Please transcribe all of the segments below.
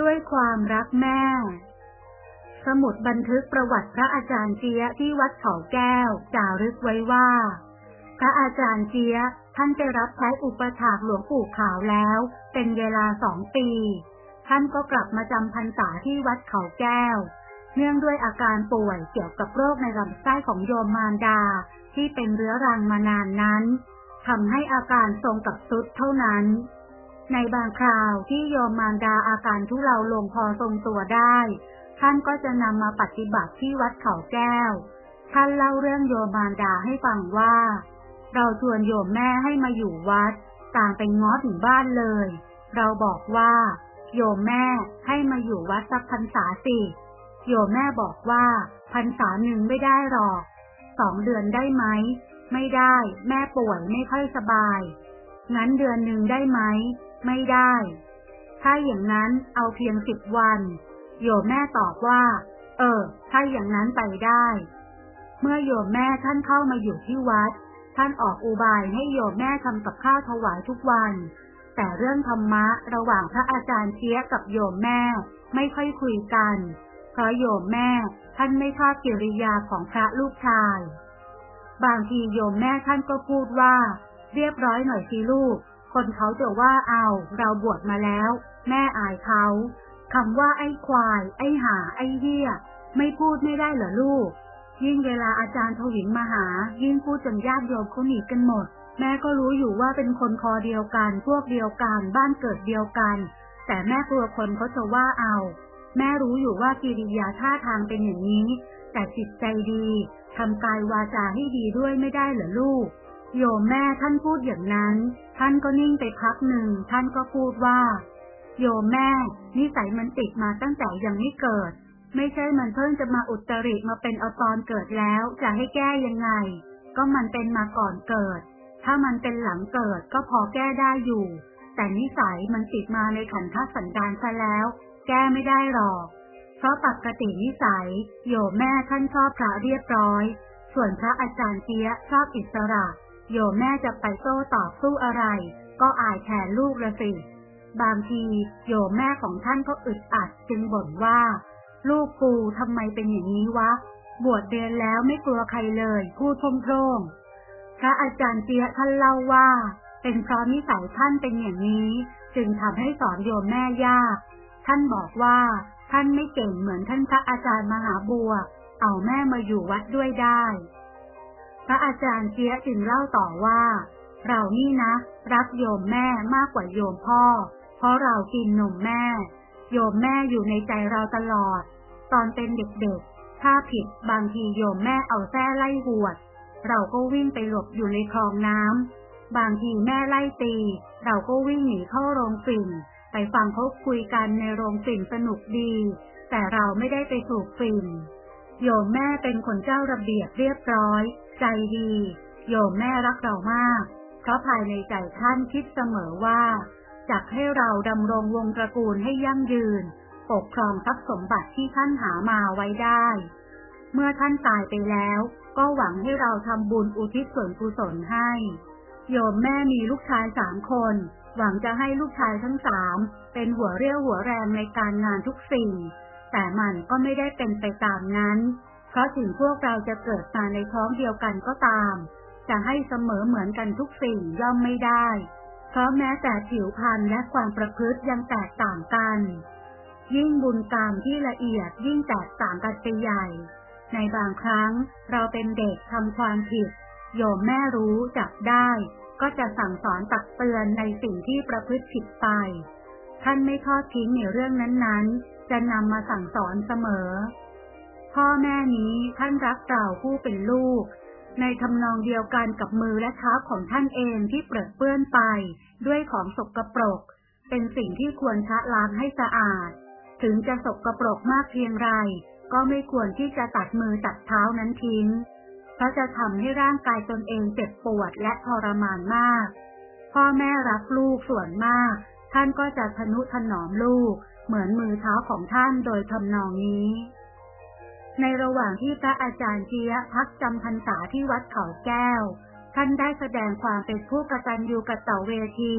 ด้วยความรักแม่ สมุดบันทึกประวัติพระอาจารย์เจียที่วัดเขาแก้วจารึกไว้ว่า พระอาจารย์เจียท่านไปรับใช้อุปถากหลวงปู่ขาวแล้ว เป็นเวลาสองปี ท่านก็กลับมาจำพรรษาที่วัดเขาแก้ว เนื่องด้วยอาการป่วยเกี่ยวกับโรคในลำไส้ของโยมมารดาที่เป็นเรื้อรังมานานนั้นทำให้อาการทรงกับสุดเท่านั้น ในบางคราวที่โยมมารดาอาการทุเลาลงพอทรงตัวได้ ท่านก็จะนำมาปฏิบัติที่วัดเขาแก้ว ท่านเล่าเรื่องโยมมารดาให้ฟังว่า เราชวนโยมแม่ให้มาอยู่วัด ต่างไปง้อถึงบ้านเลย เราบอกว่า โยมแม่ให้มาอยู่วัดสักพรรษาสิโยมแม่บอกว่าพรรษาหนึ่งไม่ได้หรอกสองเดือนได้ไหม ไม่ได้ แม่ป่วยไม่ค่อยสบาย งั้นเดือนหนึ่งได้ไหม ไม่ได้ ถ้าอย่างนั้นเอาเพียงสิบวัน โยมแม่ตอบว่า เออ ถ้าอย่างนั้นไปได้ เมื่อโยมแม่ท่านเข้ามาอยู่ที่วัด ท่านออกอุบายให้โยมแม่ทำกับข้าวถวายทุกวัน แต่เรื่องธรรมะระหว่างพระอาจารย์เชียกับโยมแม่ไม่ค่อยคุยกัน เพราะโยมแม่ท่านไม่ชอบกิริยาของพระลูกชาย บางทีโยมแม่ท่านก็พูดว่า เรียบร้อยหน่อยสิลูก คนเขาจะว่าเอาเราบวชมาแล้ว แม่อายเขาคำว่าไอ้ควาย ไอ้หา ไอ้เหี้ย ไม่พูดไม่ได้เหรอลูก ยิ่งเวลาอาจารย์ทวินมาหา ยิ่งพูดจนญาติโยมเขาหนีกันหมด แม่ก็รู้อยู่ว่าเป็นคนคอเดียวกัน พวกเดียวกัน บ้านเกิดเดียวกัน แต่แม่กลัวคนเขาจะว่าเอา แม่รู้อยู่ว่ากิริยาท่าทางเป็นอย่างนี้ แต่จิตใจดีทำกายวาจาให้ดีด้วยไม่ได้เหรอลูก โยมแม่ท่านพูดอย่างนั้น ท่านก็นิ่งไปพักหนึ่ง ท่านก็พูดว่า โยมแม่ นิสัยมันติดมาตั้งแต่ยังไม่เกิด ไม่ใช่มันเพิ่งจะมาอุตริมาเป็นเอาตอนเกิดแล้ว จะให้แก้ยังไง ก็มันเป็นมาก่อนเกิด ถ้ามันเป็นหลังเกิดก็พอแก้ได้อยู่ แต่นิสัยมันติดมาในขันธสันดานซะแล้ว แก้ไม่ได้หรอก เพราะปกตินิสัย โยมแม่ท่านชอบพระเรียบร้อย ส่วนพระอาจารย์เตี้ยชอบอิสระ โยมแม่จะไปโต้ตอบสู้อะไร ก็อายแทนลูกละสิ บางทีโยมแม่ของท่านก็อึดอัดจึงบ่นว่า ลูกกูทำไมเป็นอย่างนี้วะ บวชเรียนแล้วไม่กลัวใครเลยพูดโพร่งพระอาจารย์เตี้ยท่านเล่าว่า เป็นเพราะนิสัยท่านเป็นอย่างนี้ จึงทำให้สอนโยมแม่ยาก ท่านบอกว่าท่านไม่เก่งเหมือนท่านพระอาจารย์มหาบัว เอาแม่มาอยู่วัดด้วยได้ พระอาจารย์เจียจึงเล่าต่อว่า เรานี่นะ รักโยมแม่มากกว่าโยมพ่อ เพราะเรากินนมแม่ โยมแม่อยู่ในใจเราตลอด ตอนเป็นเด็กๆ ถ้าผิดบางทีโยมแม่เอาแส้ไล่หวด เราก็วิ่งไปหลบอยู่ในคลองน้ำบางทีแม่ไล่ตี เราก็วิ่งหนีเข้าโรงฝิ่น ไปฟังเขาคุยกันในโรงฝิ่นสนุกดี แต่เราไม่ได้ไปถูกฝิ่นโยมแม่เป็นคนเจ้าระเบียบเรียบร้อย ใจดี โยมแม่รักเรามาก เพราะภายในใจท่านคิดเสมอว่าจะให้เราดำรงวงตระกูลให้ยั่งยืน ปกครองทรัพย์สมบัติที่ท่านหามาไว้ได้ เมื่อท่านตายไปแล้ว ก็หวังให้เราทำบุญอุทิศส่วนกุศลให้ โยมแม่มีลูกชายสามคน หวังจะให้ลูกชายทั้งสามเป็นหัวเรี่ยวหัวแรงในการงานทุกสิ่ง แต่มันก็ไม่ได้เป็นไปตามนั้น เพราะถึงพวกเราจะเกิดมาในท้องเดียวกันก็ตาม จะให้เสมอเหมือนกันทุกสิ่งย่อมไม่ได้ เพราะแม้แต่ผิวพรรณและความประพฤติยังแตกต่างกัน ยิ่งบุญกรรมที่ละเอียดยิ่งแตกต่างกันไปใหญ่ ในบางครั้งเราเป็นเด็กทำความผิด โยมแม่รู้จับได้ ก็จะสั่งสอนตักเตือนในสิ่งที่ประพฤติผิดไป ท่านไม่ทอดทิ้งในเรื่องนั้นๆ จะนำมาสั่งสอนเสมอ พ่อแม่นี้ท่านรักเราผู้เป็นลูก ในทำนองเดียวกันกับมือและเท้าของท่านเองที่เปรอะเปื้อนไป ด้วยของสกปรก เป็นสิ่งที่ควรชะล้างให้สะอาด ถึงจะสกปรกมากเพียงไร ก็ไม่ควรที่จะตัดมือตัดเท้านั้นทิ้ง เพราะจะทำให้ร่างกายตนเองเจ็บปวดและทรมานมาก พ่อแม่รักลูกส่วนมาก ท่านก็จะทนุถนอมลูก เหมือนมือเท้าของท่านโดยทำนองนี้ ในระหว่างที่พระอาจารย์เจียพักจำพรรษาที่วัดเขาแก้ว ท่านได้แสดงความเป็นผู้กตัญญูกตเวที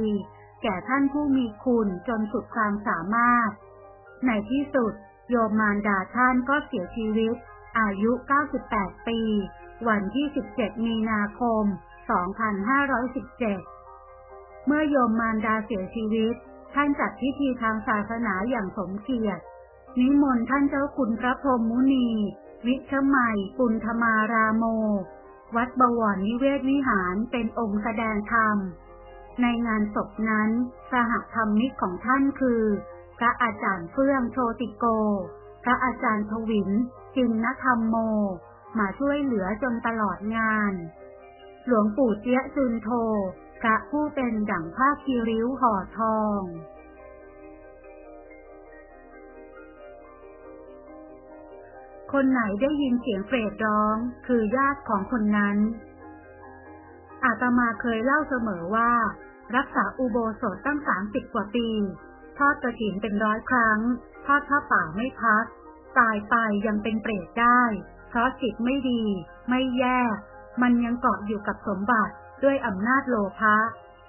แก่ท่านผู้มีคุณจนสุดความสามารถ ในที่สุด โยมมารดาท่านก็เสียชีวิต อายุ 98 ปี วันที่ 17 มีนาคม 2517 เมื่อโยมมารดาเสียชีวิต ท่านจัดพิธีทางศาสนาอย่างสมเกียรติ นิมนต์ท่านเจ้าคุณพระพรหมมุนี วิชไมยปุณธมาราโม วัดบวรนิเวศวิหารเป็นองค์แสดงธรรม ในงานศพนั้น สหธรรมิกของท่านคือ พระอาจารย์เฟื่องโชติโก พระอาจารย์ทวินจินนธรรมโม มาช่วยเหลือจนตลอดงาน หลวงปู่เจี๊ยจุนโท พระผู้เป็นดั่งผ้าคีริ้วห่อทอง คนไหนได้ยินเสียงเปรตร้อง คือญาติของคนนั้น อาตมาเคยเล่าเสมอว่า รักษาอุโบสถตั้งสามสิบกว่าปี ทอดกระถินเป็นร้อยครั้ง ทอดผ้าป่าไม่พัก ตายไปยังเป็นเปรตได้ เพราะจิตไม่ดี ไม่แยกมันยังเกาะอยู่กับสมบัติด้วยอำนาจโลภะ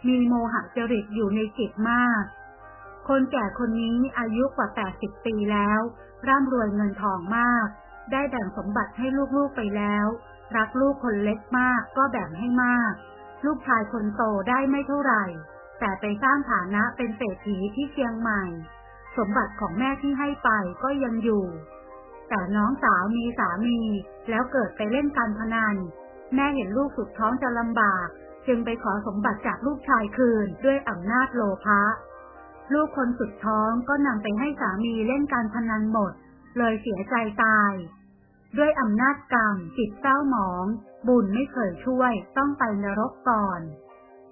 มีโมหะจริตอยู่ในจิตมาก คนแก่คนนี้อายุกว่าแปดสิบปีแล้ว ร่ำรวยเงินทองมาก ได้แบ่งสมบัติให้ลูกๆไปแล้ว รักลูกคนเล็กมากก็แบ่งให้มาก ลูกชายคนโตได้ไม่เท่าไหร่ แต่ไปสร้างฐานะเป็นเศรษฐีที่เชียงใหม่ สมบัติของแม่ที่ให้ไปก็ยังอยู่ แต่น้องสาวมีสามี แล้วเกิดไปเล่นการพนัน แม่เห็นลูกสุดท้องจะลำบาก จึงไปขอสมบัติจากลูกชายคืนด้วยอำนาจโลภะลูกคนสุดท้องก็นำไปให้สามีเล่นการพนันหมด เลยเสียใจตาย ด้วยอำนาจกรรมจิตเศร้าหมอง บุญไม่เคยช่วย ต้องไปนรกก่อน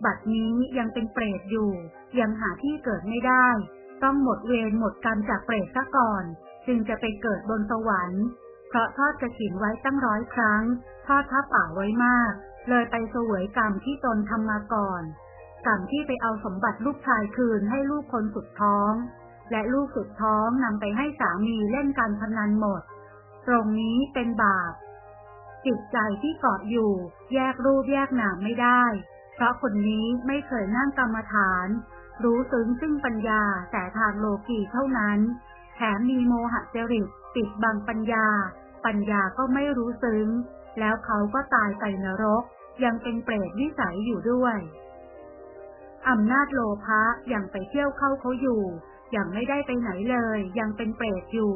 บัดนี้ยังเป็นเปรตอยู่ ยังหาที่เกิดไม่ได้ ต้องหมดเวรหมดกรรมจากเปรตซะก่อน จึงจะไปเกิดบนสวรรค์ เพราะทอดกระถินไว้ตั้งร้อยครั้ง ทอดผ้าป่าไว้มาก เลยไปเสวยกรรมที่ตนทำมาก่อนกรรมที่ไปเอาสมบัติลูกชายคืนให้ลูกคนสุดท้อง และลูกสุดท้องนำไปให้สามีเล่นการพนันหมด ตรงนี้เป็นบาป จิตใจที่เกาะอยู่ แยกรูปแยกนามไม่ได้ เพราะคนนี้ไม่เคยนั่งกรรมฐาน รู้ซึ้งซึ่งปัญญาแต่ทางโลกีเท่านั้น แถมมีโมหะจริตปิดบังปัญญา ปัญญาก็ไม่รู้ซึ้ง แล้วเขาก็ตายไปนรก ยังเป็นเปรตวิสัยอยู่ด้วยอำนาจโลภะยังไปเที่ยวเข้าเขาอยู่ ยังไม่ได้ไปไหนเลย ยังเป็นเปรตอยู่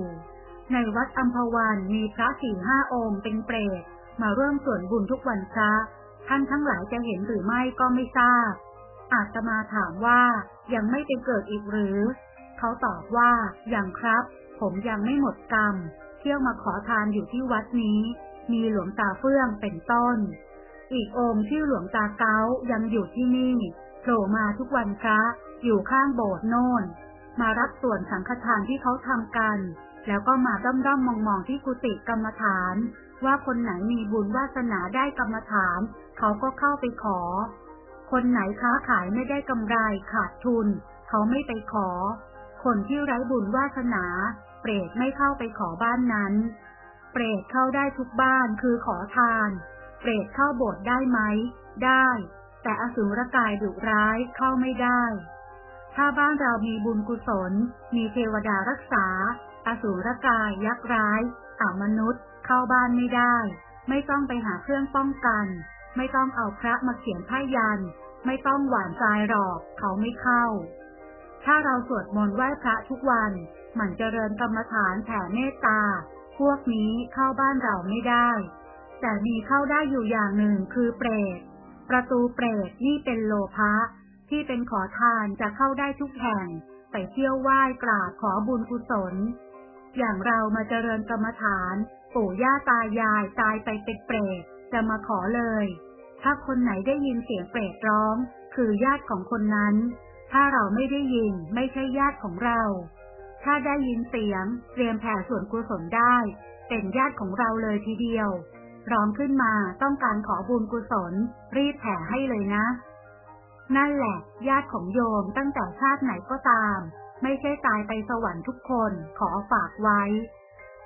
ในวัดอัมพวันมีพระสี่ห้าองค์เป็นเปรตมาร่วมส่วนบุญทุกวันพระท่านทั้งหลายจะเห็นหรือไม่ก็ไม่ทราบ อาตมาถามว่ายังไม่ไปเกิดอีกหรือ เขาตอบว่ายังครับ ผมยังไม่หมดกรรม เที่ยวมาขอทานอยู่ที่วัดนี้ มีหลวงตาเฟื่องเป็นต้น อีกองค์ชื่อหลวงตาเก้ายังอยู่ที่นี่โผล่มาทุกวันพระอยู่ข้างโบสถ์โน่น มารับส่วนสังฆทานที่เขาทำกัน แล้วก็มาด้อมด้อมมองมองที่กุฏิกรรมฐาน ว่าคนไหนมีบุญวาสนาได้กรรมฐาน เขาก็เข้าไปขอ คนไหนค้าขายไม่ได้กำไรขาดทุน เขาไม่ไปขอ คนที่ไร้บุญวาสนา เปรตไม่เข้าไปขอบ้านนั้น เปรตเข้าได้ทุกบ้านคือขอทาน เปรตเข้าโบสถ์ได้ไหม ได้ แต่อสุรกายดุร้ายเข้าไม่ได้ถ้าบ้านเรามีบุญกุศล มีเทวดารักษา อสุรกายยักษ์ร้ายอามนุษย์ เข้าบ้านไม่ได้ ไม่ต้องไปหาเครื่องป้องกัน ไม่ต้องเอาพระมาเขียนผ้ายัน ไม่ต้องหวานทรายหรอก เขาไม่เข้า ถ้าเราสวดมนต์ไหว้พระทุกวันหมั่นเจริญกรรมฐานแผ่เมตตา พวกนี้เข้าบ้านเราไม่ได้ แต่มีเข้าได้อยู่อย่างหนึ่งคือเปรต ประตูเปรตนี่เป็นโลภะที่เป็นขอทานจะเข้าได้ทุกแห่ง ไปเที่ยวไหว้กราบขอบุญกุศล อย่างเรามาเจริญกรรมฐาน ปู่ย่าตายายตายไปเป็นเปรตจะมาขอเลย ถ้าคนไหนได้ยินเสียงเปรตร้อง คือญาติของคนนั้น ถ้าเราไม่ได้ยินไม่ใช่ญาติของเรา ถ้าได้ยินเสียง เตรียมแผ่ส่วนกุศลได้ เป็นญาติของเราเลยทีเดียวร้องขึ้นมาต้องการขอบุญกุศล รีบแผ่ให้เลยนะ นั่นแหละ ญาติของโยมตั้งแต่ชาติไหนก็ตาม ไม่ใช่ตายไปสวรรค์ทุกคนขอฝากไว้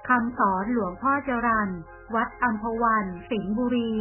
คำสอนหลวงพ่อจรัน วัดอัมพวัน สิงห์บุรี